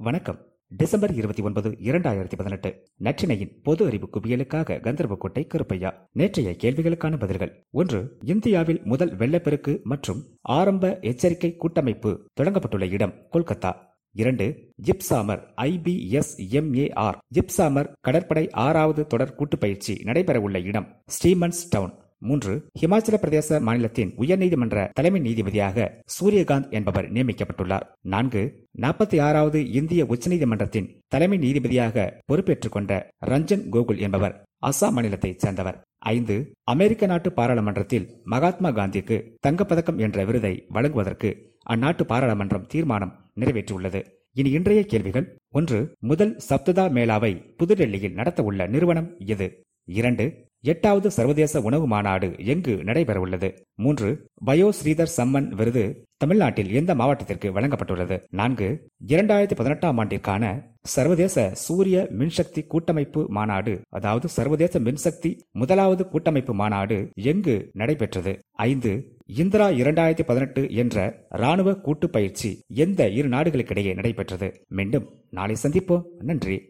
வணக்கம். டிசம்பர் இருபத்தி ஒன்பது இரண்டாயிரத்தி பதினெட்டு. நற்றினையின் பொது அறிவு குவியலுக்காக கந்தர்வக்கோட்டை கருப்பையா. நேற்றைய கேள்விகளுக்கான பதில்கள். ஒன்று இந்தியாவில் முதல் வெள்ளப்பெருக்கு மற்றும் ஆரம்ப எச்சரிக்கை கூட்டமைப்பு தொடங்கப்பட்டுள்ள இடம் கொல்கத்தா. இரண்டு ஜிப்சாமர் ஐபிஎஸ்எம்ஏஆர் ஜிப்சாமர் கடற்படை ஆறாவது தொடர் கூட்டுப்பயிற்சி நடைபெறவுள்ள இடம் ஸ்டீமன்ஸ் டவுன். மூன்று ஹிமாச்சல பிரதேச மாநிலத்தின் உயர்நீதிமன்ற தலைமை நீதிபதியாக சூரியகாந்த் என்பவர் நியமிக்கப்பட்டுள்ளார். நான்கு நாற்பத்தி ஆறாவது இந்திய உச்சநீதிமன்றத்தின் தலைமை நீதிபதியாக பொறுப்பேற்றுக் கொண்ட ரஞ்சன் கோகுல் என்பவர் அசாம் மாநிலத்தைச் சேர்ந்தவர். ஐந்து அமெரிக்க நாட்டு பாராளுமன்றத்தில் மகாத்மா காந்திக்கு தங்கப்பதக்கம் என்ற விருதை வழங்குவதற்கு அந்நாட்டு பாராளுமன்றம் தீர்மானம் நிறைவேற்றியுள்ளது. இனி இன்றைய கேள்விகள். ஒன்று முதல் சப்ததா மேளாவை புதுடெல்லியில் நடத்தவுள்ள நிறுவனம் எது? இரண்டு எட்டாவது சர்வதேச உணவு மாநாடு எங்கு நடைபெறவுள்ளது? மூன்று பயோ ஸ்ரீதர் சம்மன் விருது தமிழ்நாட்டில் எந்த மாவட்டத்திற்கு வழங்கப்பட்டுள்ளது? நான்கு இரண்டாயிரத்தி பதினெட்டாம் ஆண்டிற்கான சர்வதேச சூரிய மின்சக்தி கூட்டமைப்பு மாநாடு அதாவது சர்வதேச மின்சக்தி முதலாவது கூட்டமைப்பு மாநாடு எங்கு நடைபெற்றது? ஐந்து இந்திரா இரண்டாயிரத்தி பதினெட்டு என்ற ராணுவ கூட்டு பயிற்சி எந்த இரு நாடுகளுக்கிடையே நடைபெற்றது? மீண்டும் நாளை சந்திப்போம். நன்றி.